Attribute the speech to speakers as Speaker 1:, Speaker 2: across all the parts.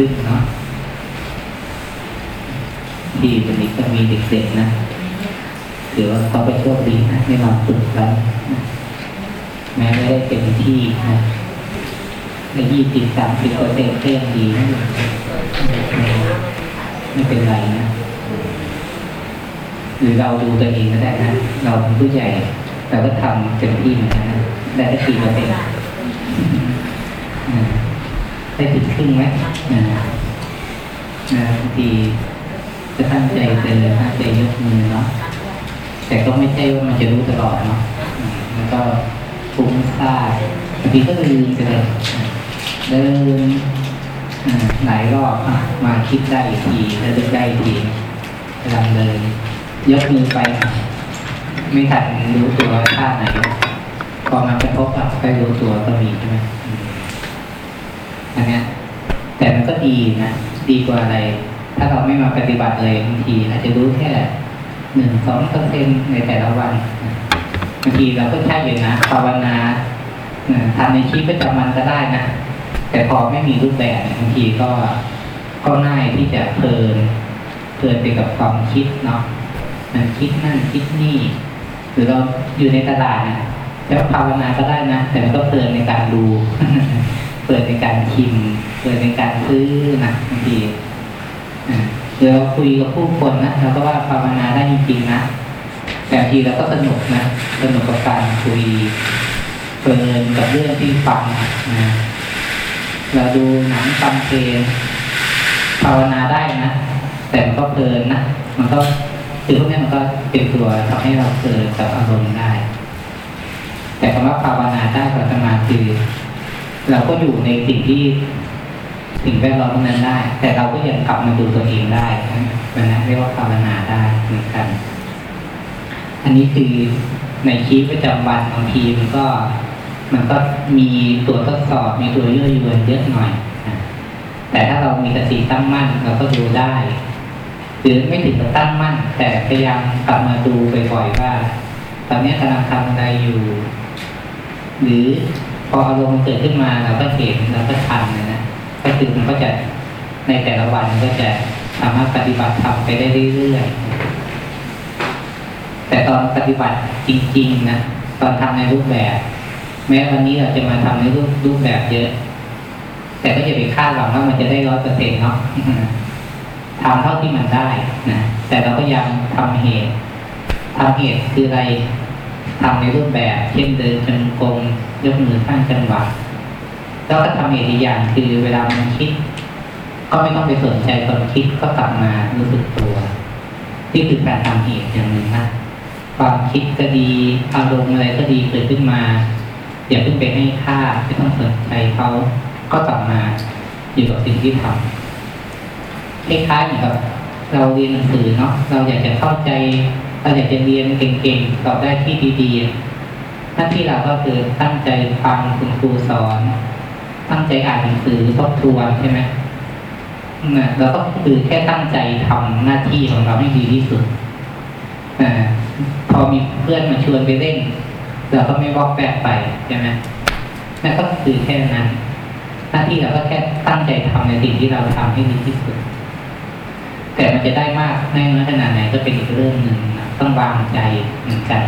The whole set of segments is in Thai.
Speaker 1: ขึ้นเนาะที่วันนี้ก็มีเด็กๆนะถือว่าเขาไปโชคดีนะที่เราฝึกแล้วนะแม้ไม่ได้เต็มที่นะในยี่สิบสามสิบเปอร์เซ็นต์ก็ยังดีนะไม่เป็นไรนะหรือเราดูตัวเองก็ได้นะ เราเป็นผู้ใหญ่เราก็ทำเต็มที่เหมือนกันนะได้กี่เปอร์เซ็นต์ ได้ถึงครึ่งไหมอ่านะบางทีจะตั้งใจเจอตั้งใจยกมือเนาะแต่ก็ไม่ใช่ว่ามันจะรู้ตลอดเนาะอืมมันก็ฟุ้งซ่านบางทีก็ลืมไปเลยเดินหลายรอบมาคิดได้อีกทีแล้วดึกได้อีกทีกำลังเดินยกมือไป ไม่ทันรู้ตัวท่าไหนพอมากระทบกับไปรู้ตัวก็มีใช่ไหม นเนี้ยแต่มันก็ดีนะดีกว่าอะไร ถ้าเราไม่มาปฏิบัติเลยบางทีอาจจะรู้แค่หนึ่งสองเปอร์เซ็นในแต่ละวันบางทีเราก็ใช่อยู่นะภาวนาทำในชีวิตประจำวันก็ได้นะแต่พอไม่มีรูปแบบบางทีก็ก็ง่ายที่จะเพลินเพลินไปกับความคิดเนาะมันคิดนั่นคิดนี่ หรือเราอยู่ในตลาดนะแล้วภาวนาก็ได้นะแต่มันก็เพลินในการดู เพลินในการชิมเพลินในการซื้อนะบางทีอ่าหรือเราคุยกับผู้คนนะเราก็ว่าภาวนาได้จริงๆนะแต่บางทีเราก็สนุกนะสนุกกับการคุยเพลินกับเรื่องที่ฟังนะเราดูหนังฟังเพลงภาวนาได้นะแต่มันก็เพลินนะมันก็คือพวกนี้มันก็เป็นตัวทำให้เราเพลินกับอารมณ์ได้ แต่คำว่าภาวนาได้กับสมาคือ เราก็อยู่ในสิ่งที่สิ่งแวดล้อมนั้นได้ แต่เราก็ยังกลับมาดูตัวเองได้นะนั้นเรียกว่าภาวนาได้เหมือนกัน อันนี้คือในชีวิตประจำวันบางทีมันก็มันก็มีตัวทดสอบมีตัวยั่วยวนเยอะหน่อยแต่ถ้าเรามีสติตั้งมั่นเราก็ดูได้ หรือไม่ถึงกับตั้งมั่น แต่พยายามกลับมาดูบ่อยๆว่า ตอนนี้กำลังทำอะไรอยู่ หรือ พออารมณ์เกิดขึ้นมาเราก็เห็นเราก็ทันนะนะก็คือมันก็จะในแต่ละวันก็จะสามารถปฏิบัติทำไปได้เรื่อยๆแต่ตอนปฏิบัติจริง ๆนะตอนทำในรูปแบบ แม้วันนี้เราจะมาทำในรูปรูปแบบเยอะ แต่ก็อย่าไปคาดหวังว่ามันจะได้ร้อยเปอร์เซ็นต์เนาะทำเท่าที่มันได้นะแต่เราก็ยังทำเหตุทำเหตุคืออะไร ทำในรูปแบบ เช่นเดินจงกรมยกมือข้างจังหวะแล้วก็ทำเหตุอีกอย่างคือเวลามันคิด ก็ไม่ต้องไปสนใจความคิดก็กลับมารู้สึกตัวนี่คือการทำเหตุอย่างหนึ่งนะความคิดก็ดีอารมณ์อะไรก็ดีเกิดขึ้นมาอย่าเพิ่งไปให้ค่าไม่ต้องสนใจเขาก็กลับมาอยู่กับสิ่งที่ทำคล้ายๆเหมือนกับเราเรียนหนังสือเนาะเราอยากจะเข้าใจ เราอยากจะเรียนเก่งๆตอบได้ที่ดีๆหน้าที่เราก็คือตั้งใจฟังคุณครูสอน ตั้งใจอ่านหนังสือทบทวนใช่ไหมนะเราก็คือแค่ตั้งใจทำหน้าที่ของเราให้ดีที่สุดอาพอมีเพื่อนมาชวนไปเล่นเราก็ไม่บอกแปกไปใช่ไหมนั่นก็คือแค่นั้น หน้าที่เราก็แค่ตั้งใจทำในสิ่งที่เราทำให้ดีที่สุด แต่มันจะได้มากได้น้อยขนาดไหนก็เป็นอีกเรื่องหนึ่งนะ ต้องวางใจเหมือนกัน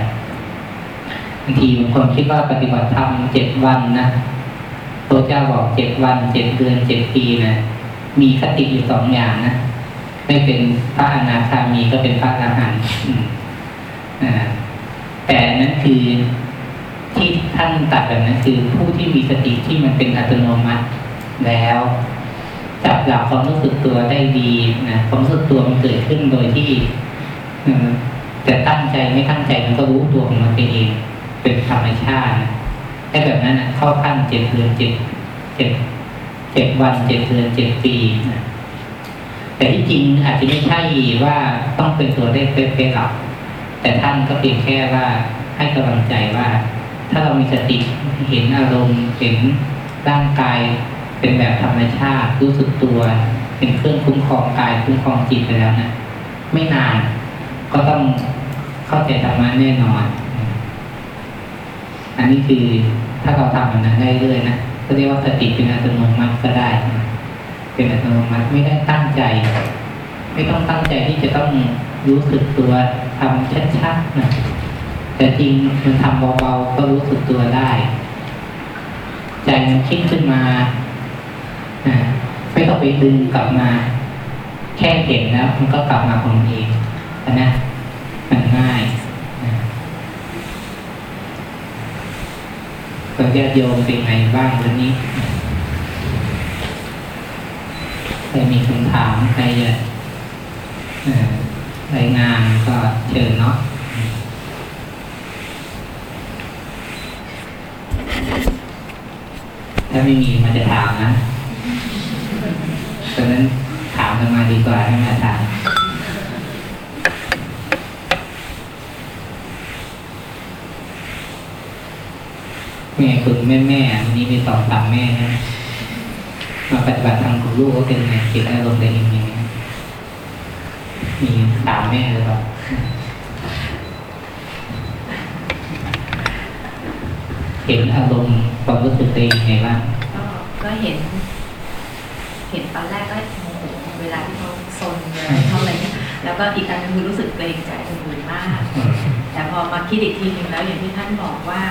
Speaker 1: บางทีบางคนคิดว่าปฏิบัติธรรมเจ็ดวันนะพระเจ้าบอกเจ็ดวันเจ็ดเดือนเจ็ดปีนะมีคติอยู่สองอย่างนะไม่เป็นพระอนาคามีก็เป็นพระอรหันต์อ่าแต่นั้นคือที่ท่านตัดแบบนั้นคือผู้ที่มีสติที่มันเป็นอัตโนมัติแล้วจับหลักความรู้สึกตัวได้ดีนะความรู้สึกตัวมันเกิดขึ้นโดยที่อ่อ จะตั้งใจไม่ตั้งใจมันก็รู้ตัวของมันไปเอง เป็นธรรมชาตินะถ้าแบบนั้นนะเข้าขั้นเจ็ดเดือนเจ็ดเจ็ดเจ็ดวันเจ็ดเดือนเจ็ดปีนะแต่ที่จริงอาจจะไม่ใช่ว่าต้องเป็นตัวเลขเป๊ะๆหรอกแต่ท่านก็เพียงแค่ว่าให้กำลังใจว่า ถ้าเรามีสติเห็นอารมณ์เห็นร่างกายเป็นแบบธรรมชาติรู้สึกตัว เป็นเครื่องคุ้มครองกายคุ้มครองจิตไปแล้วนะไม่นาน ก็ต้องเข้าใจธรรมะแน่นอน อันนี้คือถ้าเราทำมันนั้นได้เรื่อยๆนะก็เรียกว่าสติเป็นอัตโนมัติก็ได้นะเป็นอัตโนมัติไม่ได้ตั้งใจ ไม่ต้องตั้งใจที่จะต้องรู้สึกตัวทำชัดๆนะแต่จริงมันทำเบาๆก็รู้สึกตัวได้ ใจมันคิดขึ้นมาไม่ต้องไปดึงกลับมา แค่เห็นแล้วมันก็กลับมาของเอง นะมันง่ายนะคนญาติโยมเป็นไงบ้างวันนี้ใครมีคำถามใครจะรายงานก็เชิญเนาะถ้าไม่มีมันจะถามนะตอนนั้นถามกันมาดีกว่าให้มาถาม ม่คุณแม่แม่วันนี้มีสองสามแม่นะมาปฏิบัติธรรมของลูกก็เป็นไงจิตอารมณ์เป็นยังไงนะมีสามแม่หรือเปล่าเห็นอารมณ์ความรู้สึกตัวเองยังไงบ้าง
Speaker 2: ก็ก็เห็น เห็นตอนแรกก็โมโหเวลาที่เขาซนเวลาที่เขาอะไรเนี่ยแล้วก็อีกอันหนึงคือรู้สึกเกรงใจคนอื่นมาก
Speaker 1: อืม
Speaker 2: แต่พอมาคิดอีกทีหนึ่งแล้วอย่างที่ท่านบอกว่า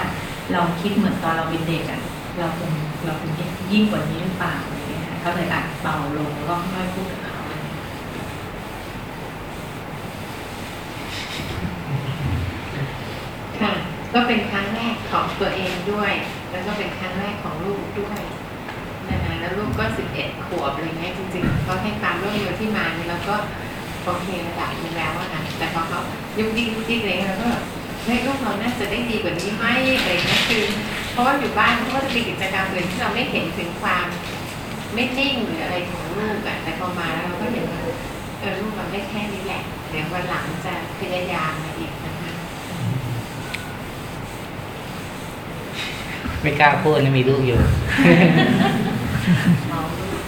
Speaker 2: ลองคิดเหมือนตอนเราเป็นเด็กอะเราคงเราคงยิ่งกว่านี้หรือเปล่าอะไรอย่างเงี้ยเขาเลยอัดเบาลงแล้วก็ค่อยพูดกับเขา
Speaker 3: ค่ะ ก็เป็นครั้งแรกของตัวเองด้วย แล้วก็เป็นครั้งแรกของลูกด้วยนะคะแล้วลูกก็สิบเอ็ดขวบอะไรเงี้ยจริงๆเขาให้ความร่วมมือที่มาเนี่ยเราก็โอเคระดับหนึงแล้วอะนะแต่พอเขายุกยิกยุกยิกอะไรเงี้ยเราก็ เฮ้ยลูกเราน่าจะได้ดีกว่านี้ไหมอะไรเงี้ยคือเพราะว่าอยู่บ้านเขาก็จะมีกิจกรรมอื่นที่เราไม่เห็นถึงความไม่นิ่งหรืออะไรของลูกอะแต่พอมาแล้วเราก็เห็นว่าเออลูกเราได้แค่นี้แหละเดี๋ยววันหลังจะพยายามมาอีกนะคะ
Speaker 1: ไม่กล้าพูดนะมีลูกอยู่
Speaker 2: เมาลูก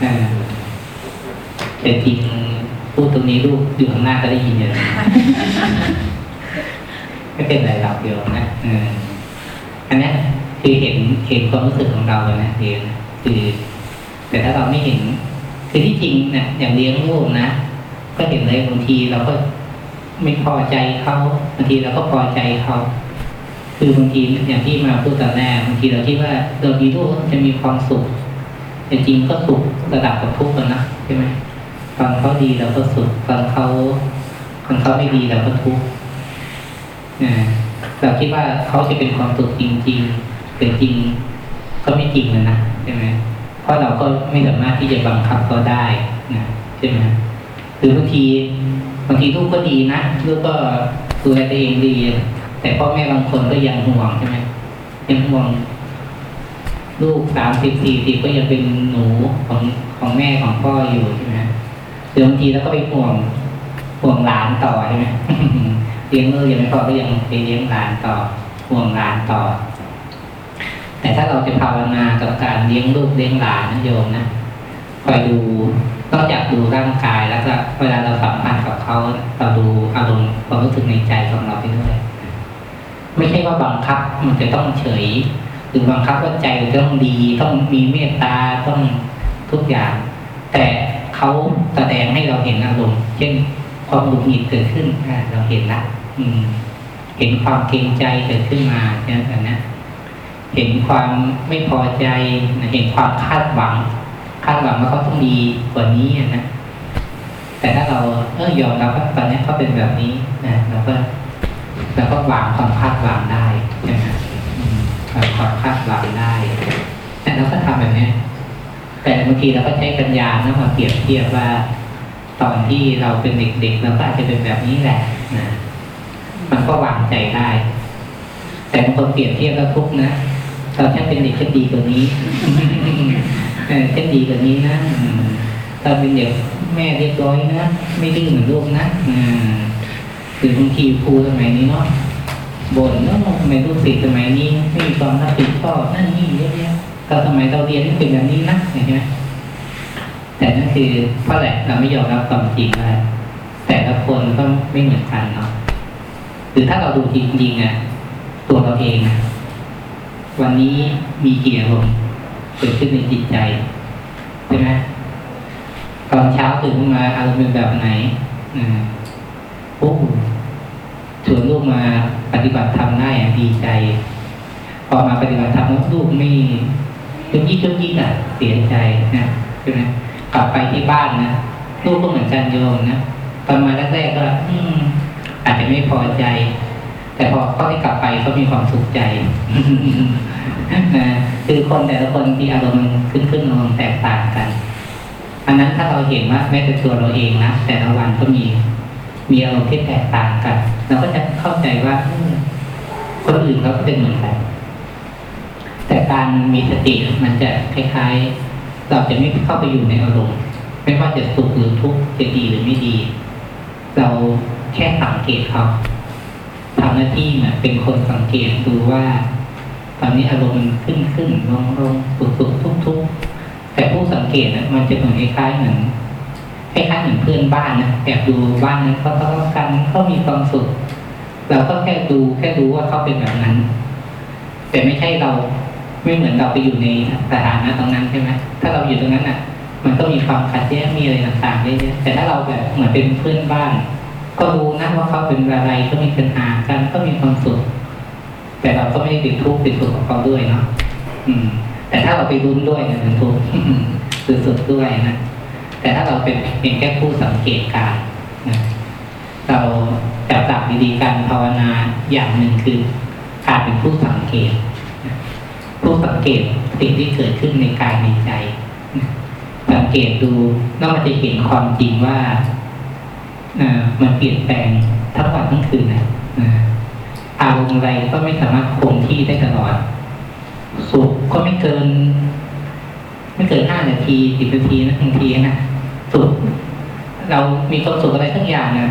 Speaker 1: เออแต่จริงพูดตรงนี้ลูกอยู่ข้างหน้าก็ได้ยินอยู่นะ ไม่เป็นไรหรอกโยมนะอันนี้คือเห็นเห็นความรู้สึกของเราเลยนะเรียนะคือ แต่ถ้าเราไม่เห็น คือที่จริงนี่ยอย่างเลี้ยงลูกนะก็เห็นเลยบางทีเราก็ไม่พอใจเขาบางทีเราก็พอใจเขาคือบางทีอย่างที่มาพูดตอนแรกบางทีเราคิดว่าเรามีลูกจะมีความสุขแต่จริงก็สุขระดับกับทุกข์กันนะใช่ไหมตอนเขาดีเราก็สุขตอนเขาตอนเขาไม่ดีเราก็ทุกข์ เราคิดว่าเขาจะเป็นความสุขจริงๆแต่จริงก็ไม่จริงเลยนะใช่ไหมเพราะเราก็ไม่สามารถที่จะบังคับเขาได้นะใช่ไหมหรือบางทีบางทีลูกก็ดีนะลูกก็ดูแลตัวเองดี แต่พ่อแม่บางคนก็ยังห่วงใช่ไหมยังห่วง ลูกสามสิบสี่สิบก็ยังเป็นหนูของของแม่ของพ่ออยู่ใช่ไหมหรือบางทีแล้วก็ไปห่วงห่วงหลานต่อใช่ไหม เลี้ยงลูกยังไม่พอก็ยังไปเลี้ยงหลานต่อห่วงหลานต่อ แต่ถ้าเราจะภาวนากับการเลี้ยงลูกเลี้ยงหลานนะโยมนะคอยดูนอกจากดูร่างกายแล้วก็เวลาเราสัมพันธ์กับเขาเราดูอารมณ์ความรู้สึกในใจของเราไปด้วยไม่ใช่ว่าบังคับมันจะต้องเฉยหรือบังคับว่าใจต้องดีต้องมีเมตตาต้องทุกอย่าง แต่เขาแสดงให้เราเห็นอารมณ์เช่นความหงุดหงิดเกิดขึ้นเราเห็นละอืม เห็นความเกรงใจเกิดขึ้นมาเนี่ยนะเห็นความไม่พอใจเห็นความคาดหวัง คาดหวังว่าเขาต้องดีกว่านี้นะแต่ถ้าเราเออยอมรับว่าตอนนี้เขาเป็นแบบนี้นะเราก็เราก็วางความคาดหวังได้ใช่ไหมวางความคาดหวังได้ แต่เราก็ทำแบบนี้แต่บางทีเราก็ใช้ปัญญานะมาเปรียบเทียบว่า ตอนที่เราเป็นเด็กๆเราก็อาจจะเป็นแบบนี้แหละนะ มันก็วางใจได้ แต่บางคนเปรียบเทียบแล้วทุกนะตอนฉันเป็นเด็กฉันดีกว่านี้เออฉันดีกว่านี้นะอืมตอนเป็นเด็กแม่เรียบร้อยนะไม่ดื้อเหมือนลูกนะอืมหรือบางทีครูสมัยนี้เนาะบ่นเนาะทำไมลูกศิษย์สมัยนี้ไม่มีความรับผิดชอบนั่นนี่เยอะแยะตอนสมัยเราเรียนเป็นแบบนี้นะเห็นไหมแต่นั่นคือเพราะแหละเราไม่ยอมรับความจริงว่าแต่ละคนก็ไม่เหมือนกันเนาะ หรือถ้าเราดูจริงๆอะตัวเราเองอะวันนี้มีเกี่อารมณ์เกิดขึ้นในจิตใจใช่ไหมตอนเช้าตื่นขึ้นมาอารมณ์เป็นแบบไหนอ่าโอ้ชวนลูกมาปฏิบัติธรรมได้อะดีใจ พอมาปฏิบัติธรรมแล้วลูกไม่ยุกยิกยุกยิกอะเสียใจนะใช่ไหมกลับไปที่บ้านนะลูกก็เหมือนกันโยมนะตอนมาแรกๆก็ อืม อาจจะไม่พอใจ แต่พอเขาได้กลับไปก็มีความสุขใจนะคือคนแต่ละคนที่อารมณ์มันขึ้นขึ้นลงแตกต่างกัน อันนั้นถ้าเราเห็นว่าแม้แต่ตัวเราเองนะแต่ละวันก็มีมีอารมณ์ที่แตกต่างกันเราก็จะเข้าใจว่าคนอื่นเขาก็เป็นเหมือนกันแต่การมีสติมันจะคล้ายๆ เราจะไม่เข้าไปอยู่ในอารมณ์ ไม่ว่าจะสุขหรือทุกข์จะดีหรือไม่ดี เรา แค่สังเกตเขาทำหน้าที่เนี่ยเป็นคนสังเกตดูว่า ตอนนี้อารมณ์มันขึ้นขึ้นลงลงสุขสุขทุกทุกแต่ผู้สังเกตนะมันจะเหมือนคล้ายๆเหมือนคล้ายๆเหมือนเพื่อนบ้านนะแอบดูบ้านนั้นเขาทะเลาะกันเขามีความสุขเราก็แค่ดูแค่รู้ว่าเขาเป็นแบบนั้น แต่ไม่ใช่เราไม่เหมือนเราไปอยู่ในสถานะตรงนั้นใช่ไหมถ้าเราอยู่ตรงนั้นอะ มันก็มีความขัดแย้งมีอะไรต่างๆเยอะๆแต่ถ้าเราแบบเหมือนเป็นเพื่อนบ้าน ก็รู้นะว่าเขาเป็นอะไรก็มีปัญหากันก็มีความสุข แต่เราก็ไม่ได้ติดทุกข์ติดสุขกับเขาด้วยเนาะอืม แต่ถ้าเราไปรุ้นด้วยเนี่ยเป็นทุกข์สุดๆด้วยนะแต่ถ้าเราเป็นเพียงแค่ผู้สังเกตการนะเราจับหลักดีๆการภาวนาอย่างหนึ่งคือการเป็นผู้สังเกตผู้สังเกตสิ่งที่เกิดขึ้นในกายในใจ สังเกตดูแล้วมันจะเห็นความจริงว่า มันเปลี่ยนแปลงทั้งวันทั้งคืนนะอารมณ์อะไรก็ไม่สามารถคงที่ได้ตลอด สุขก็ไม่เกิน ไม่เกินห้านาทีสิบนาทีนะบางทีนะสุขเรามีความสุขอะไรทั้งอย่างนะ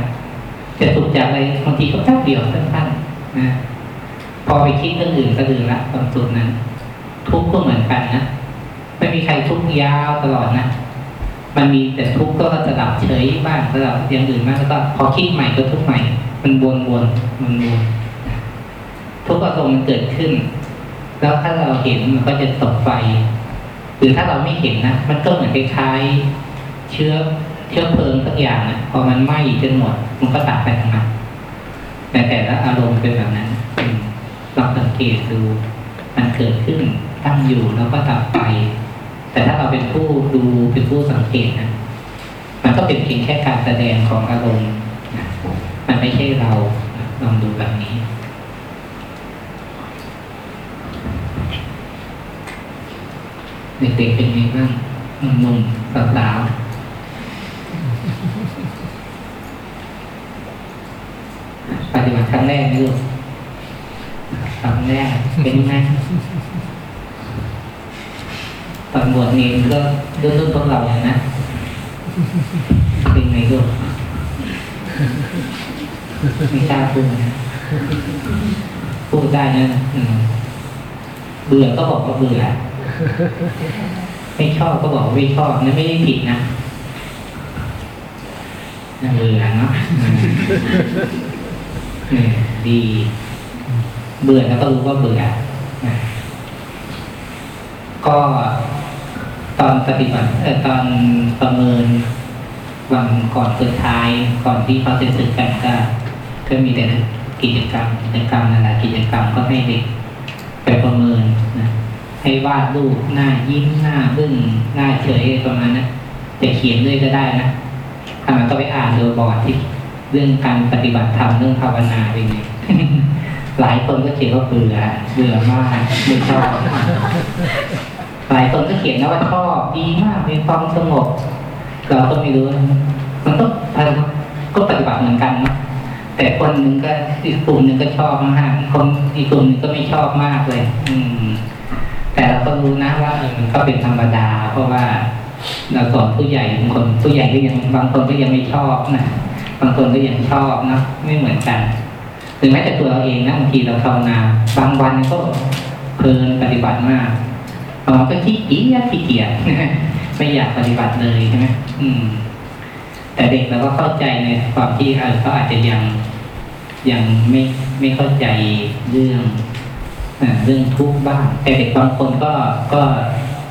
Speaker 1: จะสุขจากอะไรบางทีก็แป๊บเดียวสั้นๆนะพอไปคิดเรื่องอื่นก็ลืมละความสุขนั้น ทุกข์ก็เหมือนกันนะไม่มีใครทุกข์ยาวตลอดนะ มันมีแต่ทุกข์ก็สลับเฉยบ้างสลับอย่างอื่นบ้างแล้วก็พอคิดใหม่ก็ทุกข์ใหม่ มันวนๆมันวนทุกข์อารมณ์มันเกิดขึ้น แล้วถ้าเราเห็นมันก็จะตกไฟหรือถ้าเราไม่เห็นนะมันก็เหมือนคล้ายๆเชื้อเชื้อเพลิงสักอย่างนะพอมันไหม้จนหมดมันก็ตัดไปทั้งนั้นแต่แต่ละอารมณ์เป็นแบบนั้นลองสังเกตดูมันเกิดขึ้นตั้งอยู่แล้วก็ดับไป แต่ถ้าเราเป็นผู้ดูเป็นผู้สังเกตนะมันก็เป็นเพียงแค่การแสดงของอารมณ์นะมันไม่ใช่เรานะลองดูแบบนี้เด็กๆเป็นไงบ้างหนุ่มๆสาวๆปฏิบัติครั้งแรกนี่ลูกครั้งแรกเป็นไง ตอนบวชเนรก็รุ่นรุ่นพวกเราอย่างนะเป็นไงลูกไม่กล้าพูดนะพูดได้นะเบื่อก็บอกว่าเบื่อไม่ชอบก็บอกว่าไม่ชอบนั่นไม่ได้ผิดนะน่าเบื่อเนาะอืมดี เบื่อแล้วก็รู้ว่าเบื่อก็ ตอนปฏิบัติเอ่อตอนประเมินวันก่อนสุดท้ายก่อนที่เขาจะสึกกันก็ก็มีแต่กิจกรรมกิจกรรมนั่นแหละกิจกรรมก็ให้เด็กไปประเมินนะให้วาดรูปหน้ายิ้มหน้าบึ้งหน้าเฉยประมาณนั้นจะเขียนด้วยก็ได้นะถ้ามันก็ไปอ่านดูบอร์ดที่เรื่องการปฏิบัติธรรมเรื่องภาวนาเป็นไงหลายคนก็เขียนว่าเบื่อเบื่อมากไม่ชอบ หลายคนก็เขียนนะว่าชอบดีมากมีความสงบเราก็ไม่รู้ มันก็ก็ปฏิบัติเหมือนกันนะแต่คนหนึ่งก็อีกกลุ่มหนึ่งก็ชอบมากคนอีกกลุ่มหนึ่งก็ไม่ชอบมากเลย อืม แต่เราก็รู้นะว่าเออมันก็เป็นธรรมดา เพราะว่าเราสอนผู้ใหญ่บางคนผู้ใหญ่ก็ยังบางคนก็ยังไม่ชอบนะบางคนก็ยังชอบนะไม่เหมือนกันถึงแม้แต่ตัวเราเองนะบางทีเราภาวนาบางวันก็เพลินปฏิบัติมาก บางวันก็ขี้เกียจขี้เกียจไม่อยากปฏิบัติเลยใช่ไหมอืม แต่เด็กเราก็เข้าใจในความที่เขาอาจจะยังยังไม่ไม่เข้าใจเรื่องเรื่องทุกข์บ้าง แต่เด็กบางคนก็ก็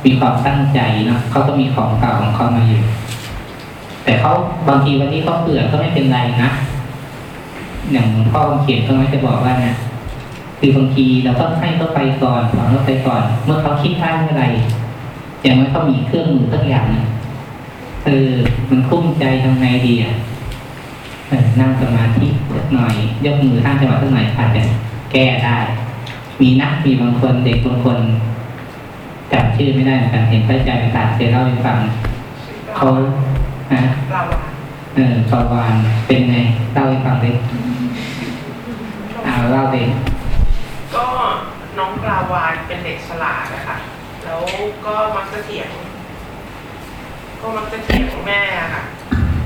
Speaker 1: มีความตั้งใจเนาะเขาก็มีของเก่าของเขามาอยู่ แต่เขาบางทีวันนี้เขาเบื่อก็ไม่เป็นไรนะอย่างหลวงพ่อเขียนก็ไม่จะบอกว่าเนี่ย คือบางทีเราต้องให้เขาไปก่อนสอนเขาไปก่อน เมื่อเขาคิดได้เมื่อไรอย่างน้อเขามีเครื่องมือสักอย่างนึงเออมันคุ้มใจทำไงดีอะเออนั่งสมาธิสักหน่อยยกมือท่างจังหวะสักหน่อยอาจจะแก้ได้ มีนักมีบางคนเด็กบางคนจำชื่อไม่ได้เหมือนกันเห็นพระอาจารย์ตาเคยเล่าให้ฟังเขาฮะเออปาวานเป็นไงเล่าให้ฟังเลยอ่าเล่าเลย
Speaker 4: ก็น้องปลา วานเป็นเด็กฉลาดนะคะแล้วก็มักจะเถียง ก็มักจะเถียงแม่ค่ะ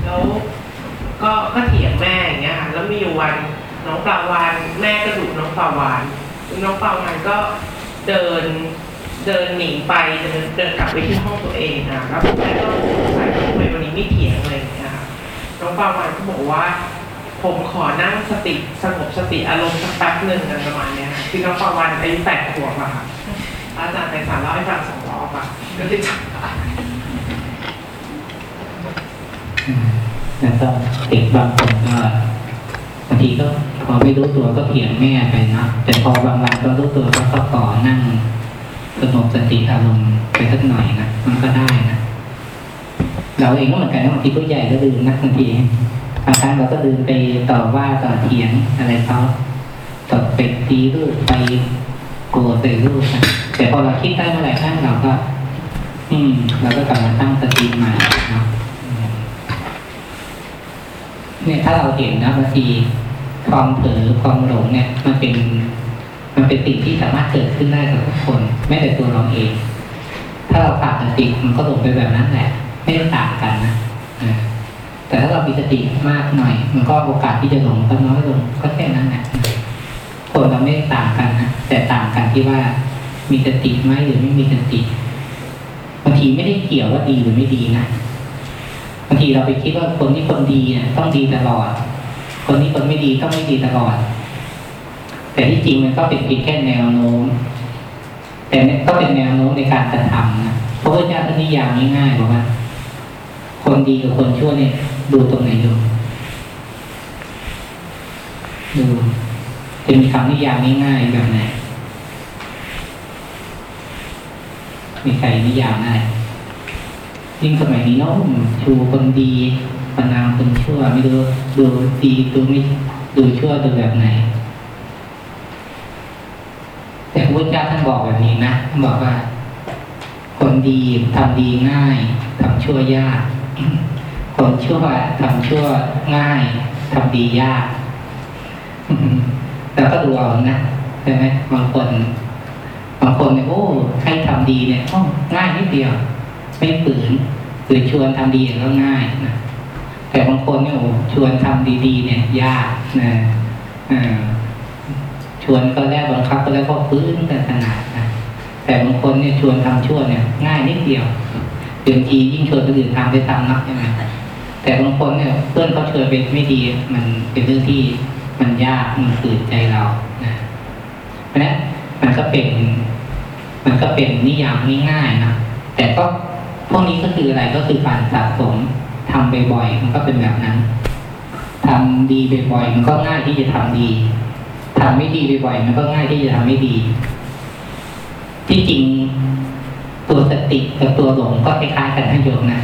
Speaker 4: แล้วก็ก็เถียงแม่อย่างเงี้ยค่ะแล้วมีวันน้องปลาวานแม่ก็ดุน้องปลาวานน้องปลาวานก็เดินเดินหนีไปเดินเดินกลับไปที่ห้องตัวเองอะแล้วแม่ก็สงสัยว่าทำไมวันนี้ไม่เถียงอะไรอย่างเงี้ยค่ะน้องปลาวานก็บอกว่า ผมขอนั่งสติสงบสติอารมณ์สักแป๊บหนึ่งอะไรประมาณเนี้ยค่ะคือน้องปลาวานอายุแปดขวบอะค่ะอาจารย์ไปสารเล่าให้ฟังสองรอบอะก็เลยจำได้
Speaker 1: อืมแล้วก็เด็กบางคนก็บางทีก็พอไม่รู้ตัวก็เถียงแม่ไปนะแต่พอบางวันก็รู้ตัวก็ก็ขอนั่งสงบสติอารมณ์ไปสักหน่อยนะมันก็ได้นะเราเองก็เหมือนกันบางทีผู้ใหญ่ก็ลืมนะบางที บางครั้งเราก็ลืมไปต่อว่าต่อเถียงอะไรเขาต่อไปตีลูกไปโกรธใส่ลูกนะแต่พอเราคิดได้เมื่อไหร่ข้างเราก็ อืม เราก็กลับมาตั้งสติใหม่เนาะเนี่ยถ้าเราเห็นนะบางทีความเผลอความหลงเนี่ย มันเป็น มันเป็นสิ่งที่สามารถเกิดขึ้นได้กับทุกคนแม้แต่ตัวเราเอง ถ้าเราขาดสติมันก็หลงไปแบบนั้นแหละ ไม่ต่างกันนะอ่า แต่ถ้าเรามีสติมากหน่อย มันก็โอกาสที่จะหลงก็น้อยลงก็แค่นั้นแหละคนเราไม่ต่างกันนะแต่ต่างกันที่ว่ามีสติไหมหรือไม่มีสติบางทีไม่ได้เกี่ยวว่าดีหรือไม่ดีนะบางทีเราไปคิดว่าคนที่คนดีเนี่ยต้องดีตลอด คนที่คนไม่ดีต้องไม่ดีตลอด แต่ที่จริงมันก็เป็นเพียงแค่แนวโน้ม แต่ก็เป็นแนวโน้มในการกระทำนะเพราะว่าเจ้าท่านนิยามง่ายๆบอกว่าคนดีกับคนชั่วเนี่ย ดูตรงไหนดูดูจะมีคำนิยามง่ายๆแบบไหนมีใครนิยามได้ยิ่งสมัยนี้เนาะชูคนดีประนามคนชั่ว ไม่รู้ดูดีดูไม่ดูชั่วดูแบบไหน แต่พระพุทธเจ้าท่านบอกแบบนี้นะท่านบอกว่า คนดีทำดีง่ายทำชั่วยาก คนชั่วทำชั่วง่ายทำดียากแต่ก็ดูเอานะใช่ไหมบางคนบางคนเนี่ยโอ้ให้ทำดีเนี่ยอ้ง่ายนิดเดียว ไม่ฝืนหรือชวนทำดีก็ง่ายนะแต่บางคนเนี่ยโอ้ชวนทำดีๆ เนี่ย ยากนะอ่าชวนก็แรกบังคับก็แล้วก็ฟื้นกันขนาดนะแต่บางคนเนี่ยชวนทำชั่วเนี่ย ง่ายนิดเดียวบางทียิ่งชวนคนอื่นทำไปทำนักใช่ไหม แต่บางคนเนี่ยเพื่อนเขาเชวนไปไม่ดีมันเป็นเรื่องที่มันยากมันฝืนใจเรานะเพราะนั้นมันก็เป็น มันก็เป็นนิยามง่ายๆนะแต่ก็พวกนี้ก็คืออะไรก็คือการสะสมทำบ่อยๆมันก็เป็นแบบนั้นทำดีบ่อยๆมันก็ง่ายที่จะทำดีทำไม่ดีบ่อยๆมันก็ง่ายที่จะทำไม่ดี ที่จริงตัวสติกับตัวหลงก็คล้ายๆกันทั้งโยมนะ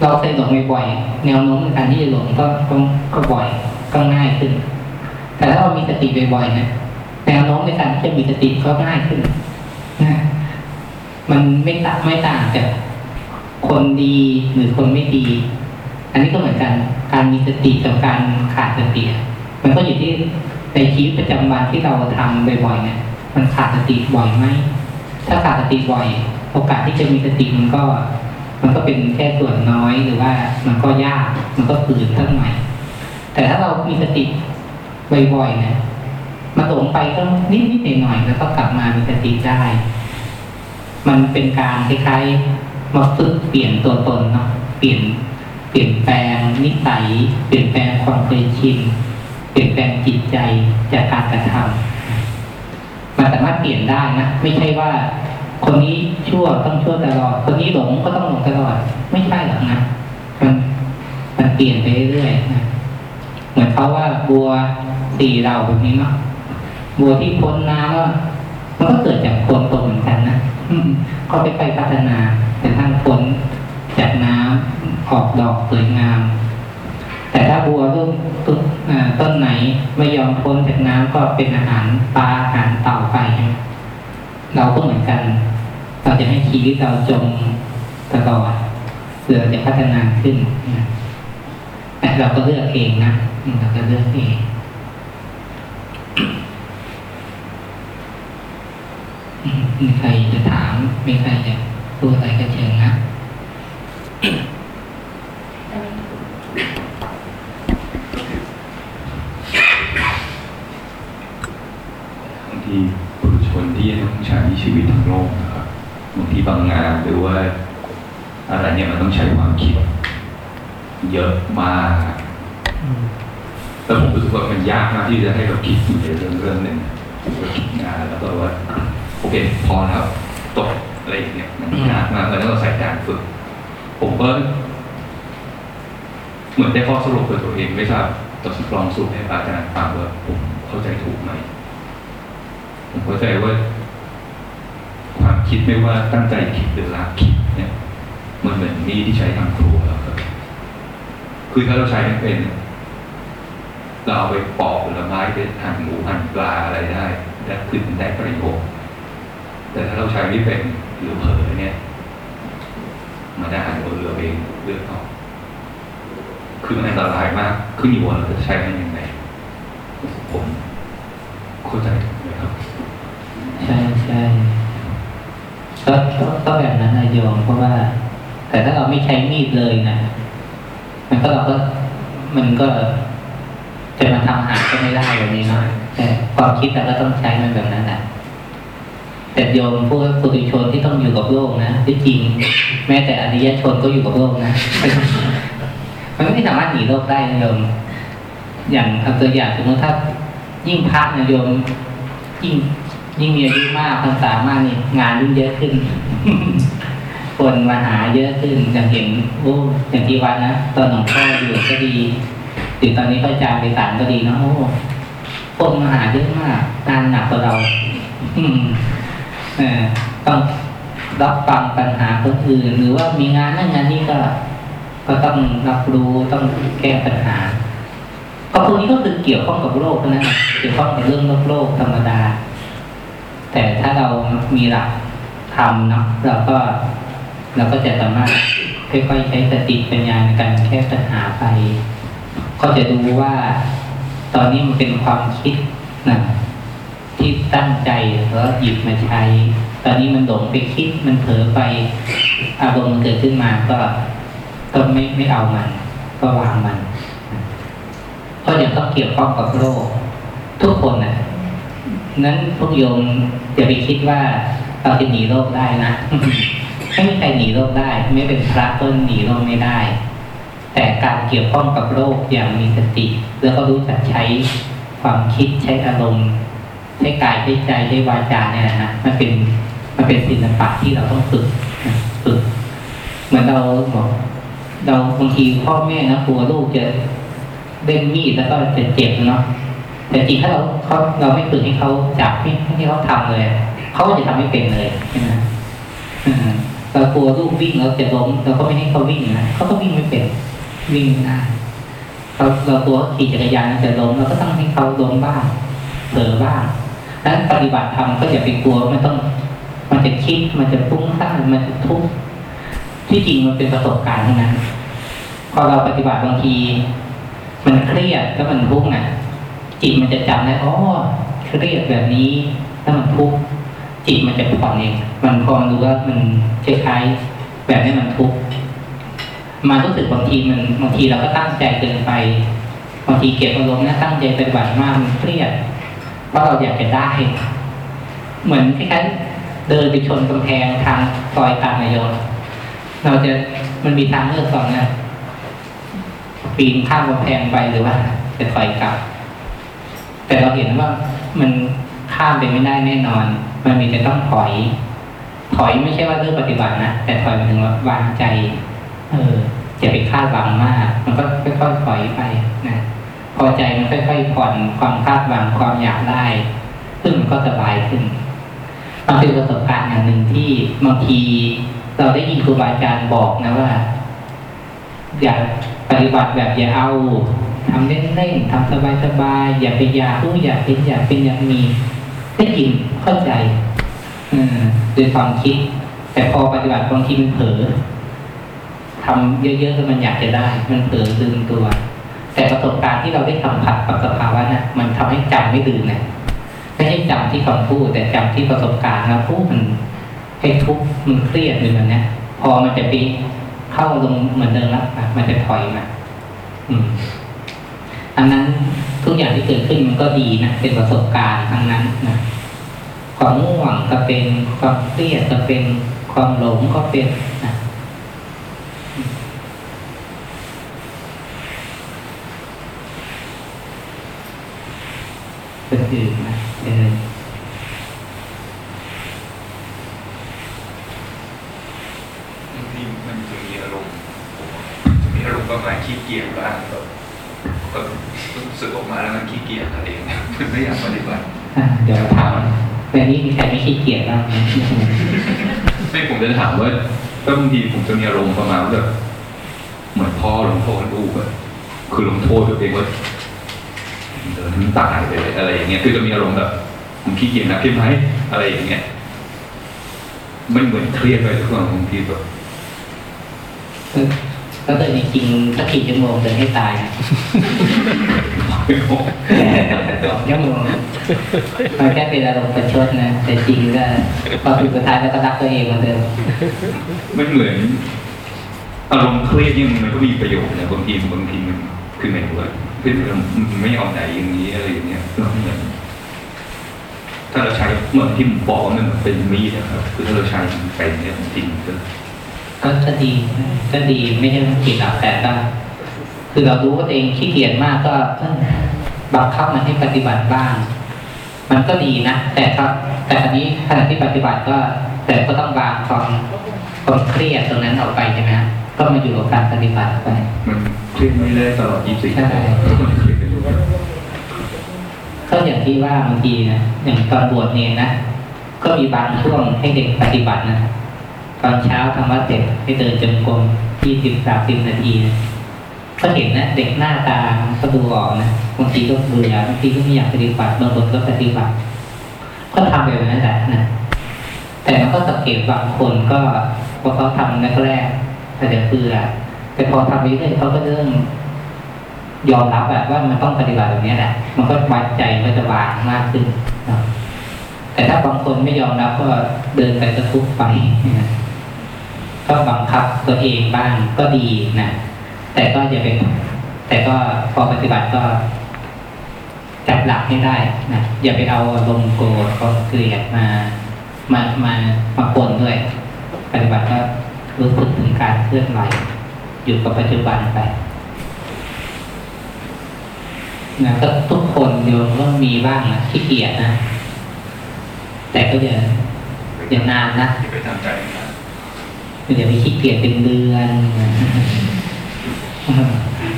Speaker 1: เราเคยหลงบ่อยๆแนวโน้มในการที่จะหลงก็ก็ก็บ่อยก็ง่ายขึ้น แต่ถ้าเรามีสติบ่อยๆนะแนวโน้มในการที่จะมีสติก็ง่ายขึ้นนะมันไม่ต่างไม่ต่างจากคนดีหรือคนไม่ดี อันนี้ก็เหมือนกัน การมีสติกับการขาดสติอะมันก็อยู่ที่ในชีวิตประจำวันที่เราทำบ่อยๆเนี่ยมันขาดสติบ่อยไหมถ้าขาดสติบ่อย โอกาสที่จะมีสติมันก็ มันก็เป็นแค่ส่วนน้อยหรือว่ามันก็ยาก มันก็ฝืนทั้งใหม่แต่ถ้าเรามีสติบ่อยๆเนี่ยมาหลงไปก็นิดนิดหน่อยหน่อยๆแล้วก็กลับมามีสติได้ มันเป็นการคล้ายๆมาฝึกเปลี่ยนตัวตนเนาะเปลี่ยนเปลี่ยนแปลงนิสัย เปลี่ยนแปลงความเคยชินเปลี่ยนแปลงจิตใจจากการกระทำมันสามารถเปลี่ยนได้นะไม่ใช่ว่า คนนี้ชั่วต้องชั่วตลอด คนนี้หลงก็ต้องหลงตลอด ไม่ใช่หรอกนะ มันมันเปลี่ยนไปเรื่อยๆนะเหมือนเขาว่าบัวสี่เหลาแบบนี้เนาะบัวที่พ้นน้ำก็มันก็เกิดจากโคนตมเหมือนกันนะก็ไปไปพัฒนาแต่ทั้งพ้นจากน้ำออกดอกสวยงาม แต่ถ้าบัวต้นต้นต้นไหนไม่ยอมพ้นจากน้ำก็เป็นอาหารปลาอาหารเต่าไป เราก็เหมือนกัน เราจะให้ชีวิตเราจมตลอดเพื่อเราจะพัฒนาขึ้นนะแต่เราก็เลือกเองนะเราก็เลือกเองมีใครจะถามมีใครจะพูดอะไรก็เชิญนะ
Speaker 5: บางที ใช้ชีวิตทั้งโลกนะครับบางทีบางงานหรือว่าอะไรเนี่ยมันต้องใช้ความคิด เยอะมากแล้วผมรู้สึกว่ามันยากมากที่จะให้เราคิดอยู่ในเรื่องเรื่องหนึ่งเราคิดงานแล้วก็ว่าโอเคพอแล้วตกอะไรอย่างเงี้ยมันยากมากแล้วเราใส่การฝึก ผมก็เหมือนได้ข้อสรุปกับตัวเองไม่ทราบจะลองสรุปให้อาจารย์ฟังว่าผมเข้าใจถูกไหมผมเข้าใจว่า คิดไม่ว่าตั้งใจคิดหรือละคิดเนี่ย มันเหมือนมีดที่ใช้ทำครัวครับคือถ้าเราใช้ไม่เป็นเราเอาไปปอกผลไม้ไปหั่นหมูหั่นปลาอะไรได้และคือมันได้ประโยชน์แต่ถ้าเราใช้ไม่เป็นหรือเผลอเนี่ยมันได้หั่นเออเองเลือกเอาคือมันอันตรายมากขึ้นอยู่ว่าเราจะใช้มันยังไงผมเข้าใจถูกไหมครับ
Speaker 1: ใช่ใช่ ก็ก็ก็แบบนั้นนะโยมเพราะว่า แต่ถ้าเราไม่ใช้มีดเลยนะมันก็เราก็มันก็จะมาทำอาหารก็ไม่ได้แบบนี้เนาะแต่ความคิดเราก็ต้องใช้มันแบบนั้นแหละแต่โยมพวกปุถุชนที่ต้องอยู่กับโลกนะที่จริง แม้แต่อริยชนก็อยู่กับโลกนะมันไม่สามารถหนีโลกได้นะโยม อย่างเอาตัวอย่างสมมติถ้ายิ่งพระนะโยมยิ่ง ยิ่งมีอายุมากพรรษามากนี่งานยิ่งเยอะขึ้น คนมาหาเยอะขึ้นอย่างเห็นโอ้อย่างที่วัดนะตอนหลวงพ่ออยู่ก็ดีหรือตอนนี้พระอาจารย์ไปสารก็ดีเนาะโอ้คนมาหาเยอะมากงานหนักกว่าเรา อืมต้องรับฟังปัญหาคนอื่น หรือว่ามีงานนั่นงานนี้ก็ ก็ต้องรับรู้ต้องแก้ปัญหาก็พวกนี้ก็คือเกี่ยวข้องกับโลกนั้นนะเกี่ยวข้องกับเรื่องโลกโลกธรรมดา แต่ถ้าเรามีหลักธรรมเนาะเราก็เราก็จะสามารถค่อยๆใช้สติปัญญาในการแก้ปัญหาไป ก็จะดูว่า ตอนนี้มันเป็นความคิดนะที่ตั้งใจแล้วหยิบมาใช้ ตอนนี้มันหลงไปคิดมันเผลอไปอารมณ์มันเกิดขึ้นมาก็ก็ไม่ไม่เอามัน ก็วางมัน เพราะยังต้องเกี่ยวข้องกับโลก ทุกคนนะ นั้นพวกโยมอย่าไปคิดว่าเราจะหนีโลกได้นะไม่มีใครหนีโลกได้ ไม่เป็นพระก็หนีโลกไม่ได้ แต่การเกี่ยวข้องกับโลกอย่างมีสติ แล้วก็รู้จักใช้ความคิดใช้อารมณ์ใช้กายใช้ใจใช้วาจาเนี่ยนะฮะมันเป็นมันเป็นศิลปะที่เราต้องฝึกฝึกเหมือนเราบอกเราบางทีพ่อแม่นะกลัวลูกจะเล่นมีดแล้วก็จะเจ็บเนาะ แต่จริงถ้าเราเขาเราไม่ฝึกให้เขาจับให้ให้เขาทำเลยเขาก็จะทำไม่เป็นเลยใช่ไหมเรากลัวลูกวิ่งเราจะล้มเราก็ไม่ให้เขาวิ่งนะเขาก็วิ่งไม่เป็นวิ่งไม่ได้เราเรากลัวขี่จักรยานจะล้มเราก็ต้องให้เขาล้มบ้างเผลอบ้างดังนั้นปฏิบัติธรรมก็อย่าไปกลัวมันต้อง มันจะคิดมันจะฟุ้งซ่านมันจะทุกข์ที่จริงมันเป็นประสบการณ์ทั้งนั้นพอเราปฏิบัติบางที มันเครียดแล้วมันทุกข์น่ะ จิตมันจะจำได้อ๋อเครียดแบบนี้แล้วมันทุกข์จิตมันจะผ่อนเองมันพอมันรู้ว่ามันคล้ายๆแบบนี้มันทุกข์มันรู้สึกบางทีมันบางทีเราก็ตั้งใจเกินไปบางทีเก็บอารมณ์นะตั้งใจปฏิบัตมากมันเครียดเพราะเราอยากจะได้ เหมือนคล้ายๆเดินไปชนกำแพงทางซอยตันนายโยเราจะมันมีทางเลือกสองนะปีนข้ามกำแพงไปหรือว่าจะถอยกลับ แต่เราเห็นว่ามันข้ามไปไม่ได้แน่นอน มันมีแต่ต้องถอย ถอยไม่ใช่ว่าเรื่องปฏิบัตินะแต่ถอยหมายถึงว่าวางใจ เอออย่าไปคาดหวังมาก มันก็ค่อยๆถอยไปนะพอใจมันค่อยๆผ่อนความคาดหวังความอยากได้ซึ่งมันก็สบายขึ้นมันเป็นประสบการณ์อย่างหนึ่งที่บางทีเราได้ยินครูบาอาจารย์บอกนะว่า อย่าปฏิบัติแบบอย่าเอา ทำเล่นๆทำสบายๆอย่าไปอยากรู้อยากเป็นอยากเป็นอยากมีได้ยินเข้าใจเออโดยความคิด แต่พอปฏิบัติบางทีมันเผลอทำเยอะๆแล้วมันอยากจะได้ มันเผลอลืมตัว แต่ประสบการณ์ที่เราได้สัมผัสกับสภาวะนะมันทำให้จำไม่ลืมนะไม่ใช่จำที่คำพูดแต่จำที่ประสบการณ์นะพูดมันให้ทุกข์มันเครียดเลยมันนี้ยพอมันจะไปเข้าลงเหมือนเดิมแล้วมันจะถอยมาอืม อันนั้นทุกอย่างที่เกิดขึ้นมันก็ดีนะเป็นประสบการณ์ทั้งนั้นนะความง่วงก็เป็นความเครียดก็เป็นความหลงก็เป็นนะ
Speaker 5: ก็คือ ไม่
Speaker 1: ขี้เกียจบ้าไม่
Speaker 5: ผมจะถามว่าก็บางทีผมจะมีอารมณ์ประมาณว่าแบบเหมือนพ่อลงโทษลูกอะคือลงโทษตัวเองว่าเดินน้ำตายไปอะไรอย่างเงี้ยคือจะมีอารมณ์แบบผมขี้เกียจนะใช่ไหมอะไรอย่างเงี้ยไม่เหมือนเครียดไปทุกคนบางทีแบบ
Speaker 1: แล้วเดินจริงๆสักกี่ชั่วโมงเดินให้ตายนะสองชั่วโมงมันแค่เป็นอารมณ์ประชดนะ แต่จริงก็พอถึงสุดท้ายแล้วก็รักตัวเองเหมือนเดิม
Speaker 5: ไม่เหมือนอารมณ์เครียดเนี่ยมันก็มีประโยชน์นะบางทีบางทีมันคือหมายถึงว่าคือมันไม่ยอมไหนอย่างนี้อะไรอย่างเงี้ยก็เหมือนถ้าเราใช้เหมือนที่ผมบอกว่ามันเป็นมีดนะครับคือถ้าเราใช้เป็นเนี่ยบางก็
Speaker 1: ก็ก็ดีก็ดีไม่ใช่ผิดหรอกแต่ก็คือเรารู้ว่าตัวเองขี้เกียจมากก็เออบังคับมันให้ปฏิบัติบ้าง มันก็ดีนะแต่ครับ แต่อันนี้ขณะที่ปฏิบัติก็ แต่ก็ต้องวางความความเครียดตรงนั้นออกไปใช่ไหมฮะก็มาอยู่กับการปฏิบัติไป
Speaker 5: มันเครียดไม่ได้ตลอด24
Speaker 1: ใช่
Speaker 5: ชั่วโมงมันเครียดไปอยู่
Speaker 1: ก็อย่างที่ว่าบางทีนะอย่างตอนบวชเนี่ยนะก็มีบางช่วงให้เด็กปฏิบัตินะ ตอนเช้าทำวัดเสร็จให้เดินจงกรมยี่สิบสามสิบนาทีนะก็เห็นนะเด็กหน้าตาก็ดูออกนะบางทีก็เบื่อบางทีก็ไม่อยากปฏิบัติบางคนก็ปฏิบัติ ก็ทำแบบนั้นแหละนะแต่มันก็สังเกตบางคนก็พอเขาทำแรกๆแต่เดี๋ยวเบื่อแต่พอทำไปเรื่อยเขาก็เริ่มยอมรับแบบว่ามันต้องปฏิบัติแบบนี้แหละมันก็วางใจมันจะวางมากขึ้นเนาะ แต่ถ้าบางคนไม่ยอมรับก็เดินไปก็ทุกไปนะก็บังคับตัวเองบ้างก็ดีนะแต่ก็อย่าไปแต่ก็พอปฏิบัติก็จับหลักให้ได้นะอย่าไปเอาอารมโกรธความเกลียดมา มามามาปนด้วย ปฏิบัติก็รู้สึกถึงการเคลื่อนไหวอยู่กับปัจจุบันไปนะก็ทุกคนโยมก็มีบ้างนะขี้เกียจนะ แต่ก็อย่าอย่านานนะ
Speaker 5: อย่าไปทำใจนะ
Speaker 1: อย่าไปขี้เกียจเป็นเดือนนะ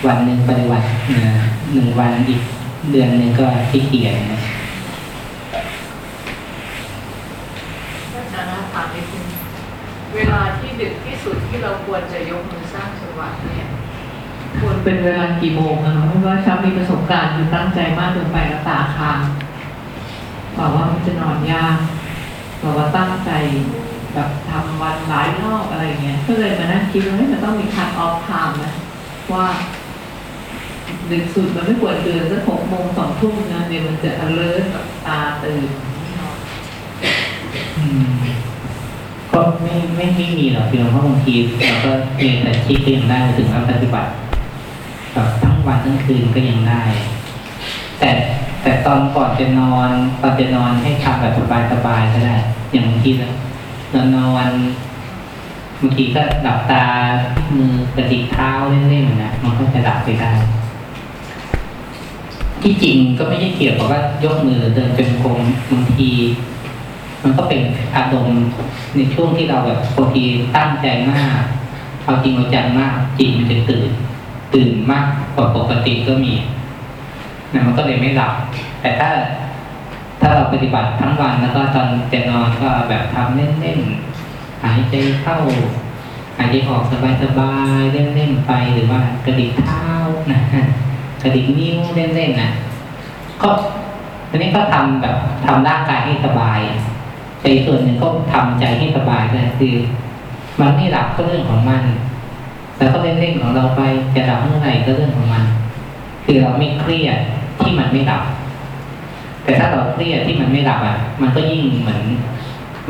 Speaker 1: วันหนึ่งปฏิบัตินะหนึ่งวันอีกเดือนหนึ่งก็ขี้เกียจนะ
Speaker 3: อาจารย์ถามนิดนึงเวลาที่ดึกที่สุดที่เราควรจะยกมือสร้างสวัสดิ์เนี่ย
Speaker 2: ควรเป็นเวลากี่โมงนะคะเพราะว่าชามีประสบการณ์คือตั้งใจมากเกินไปแล้วตาค้าง บอกว่ามันจะนอนยากบอกว่าตั้งใจแบบทำวันหลายรอบอะไรเงี้ย ก็เลยมานั่งคิดว่าเฮ้ยมันต้องมี cut off time นะว่าดึกสุดมันไม่ควรเกินสักหกโมงสองทุ่มนะเดี๋ยวมันจะ alert แบบตาตื่น
Speaker 1: ก็ไม่ไม่ไม่มีหรอกโยมเพราะบางทีเราก็เรียนแต่คิดก็ยังได้ถึงเราปฏิบัติแบบทั้งวันทั้งคืนก็ยังได้ แต่ แต่ตอนก่อนจะนอนตอนจะนอนให้ทำแบบสบายๆก็ได้ อย่างบางทีเราเรานอนบางทีก็หลับตามือกระดิกเท้าเล่นๆนะมันก็จะหลับไปได้ที่จริงก็ไม่ใช่เกี่ยวกับว่ายกมือเดินจงกรมบางที มันก็เป็นอารมณ์ในช่วงที่เราแบบบางทีตั้งใจมากเอาจริงเอาจังมากจิตมันจะตื่น ตื่นมากกว่าปกติก็มี นะมันก็เลยไม่หลับ แต่ถ้าถ้าเราปฏิบัติทั้งวันแล้วก็ตอนจะนอนก็แบบทำเล่นๆหายใจเข้าหายใจออกสบายๆเล่นๆไปหรือว่ากระดิกเท้านะกระดิกนิ้วเล่นๆนะก็ทีนี้ก็ทำแบบทำร่างกายให้สบายแต่ส่วนหนึ่งก็ทำใจให้สบายด้วยคือ มันไม่หลับก็เรื่องของมันแล้วก็เล่นๆของเราไปจะหลับเมื่อไหร่ก็เรื่องของมัน คือเราไม่เครียด ที่มันไม่หลับ แต่ถ้าเราเครียดที่มันไม่หลับอะ มันก็ยิ่งเหมือน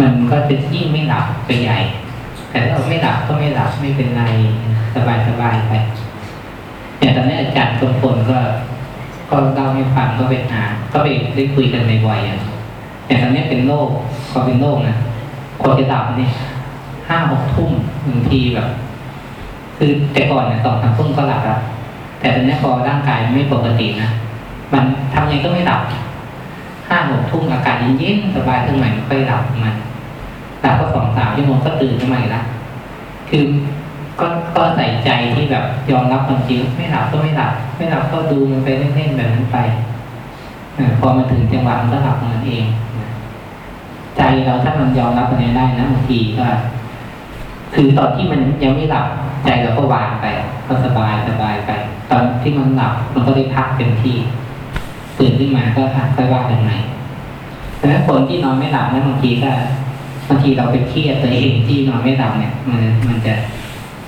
Speaker 1: มันก็จะยิ่งไม่หลับไปใหญ่ แต่ถ้าเราไม่หลับก็ไม่หลับไม่เป็นไรสบายสบายไปอย่างตอนนี้อาจารย์คนคนก็ก็เล่าให้ฟังก็ไปหา ก็ไปได้คุยกันบ่อยๆอะอย่างตอนนี้เป็นโรคพอเป็นโรคนะคนจะหลับเนี่ยห้าหกทุ่มบางทีแบบ คือแต่ก่อนเนี่ยสองสามทุ่มก็หลับแล้วแต่ตอนนี้พอร่างกายไม่ปกตินะ มันทำยังไงก็ไม่หลับห้าหกทุ่มอากาศเย็นๆสบายขึ้นใหม่ไม่ค่อยหลับมันหลับก็สองสามชั่วโมงก็ตื่นขึ้นมาอีกแล้วคือก็ก็ใส่ใจที่แบบยอมรับความจริงไม่หลับก็ไม่หลับไม่หลับก็ดูมันไปเล่นๆแบบนั้นไปอพอมาถึงจังหวะมันก็หลับมันเองใจเราถ้ามันยอมรับมันนี้ได้นะบางทีก็ คือตอนที่มันยังไม่หลับใจเราก็วางไปก็สบายสบายไป ตอนที่มันหลับมันก็ได้พักเต็มที่ ตื่นขึ้นมาก็อะค่อยว่ากันใหม่ดังนั้นคนที่นอนไม่หลับนะบางทีก็บางทีเราไปเครียดตัวเองที่นอนไม่หลับเนี่ย มันมันจะ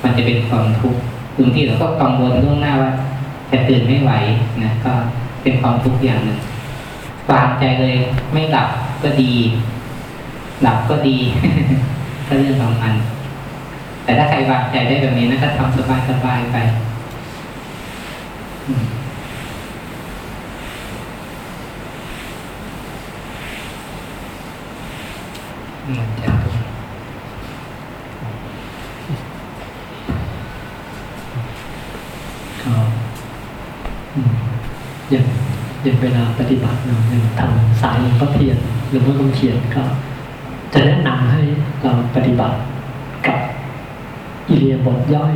Speaker 1: มันจะเป็นความทุกข์บางทีเราก็กังวลล่วงหน้าว่าจะตื่นไม่ไหวนะก็เป็นความทุกข์อย่างหนึ่งวางใจเลยไม่หลับก็ดี หลับก็ดีก็เรื่องของมัน แต่ถ้าใครวางใจได้แบบนี้นะก็ทำสบายสบายไป อืมอืมจะถูก
Speaker 6: ก็อืมอย่างอย่างเวลาปฏิบัติเนาะอย่างทางสายหลวงพ่อเทียนหรือว่าคำเขียนก็ จะแนะนำให้เราปฏิบัติกับอิเลียาบทย่อย